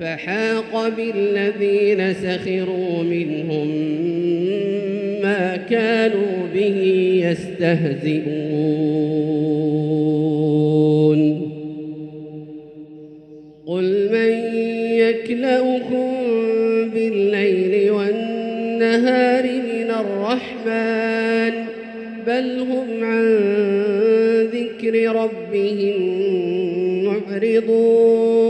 فحاق بالذين سخروا منهم ما كانوا به يستهزئون. قل من يكلؤكم بالليل والنهار من الرحمن بل هم عن ذكر ربهم معرضون.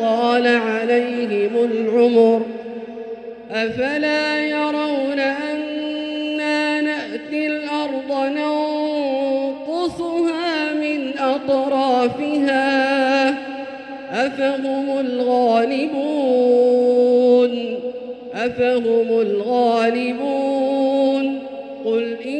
طال عليهم العمر أفلا يرون أنا نأتي الأرض ننقصها من أطرافها أفهم الغالبون أفهم الغالبون قل إنما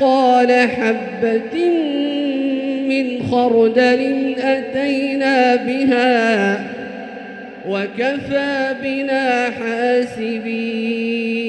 مثقال حبة من خردل أتينا بها وكفى بنا حاسبين.